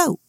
soap.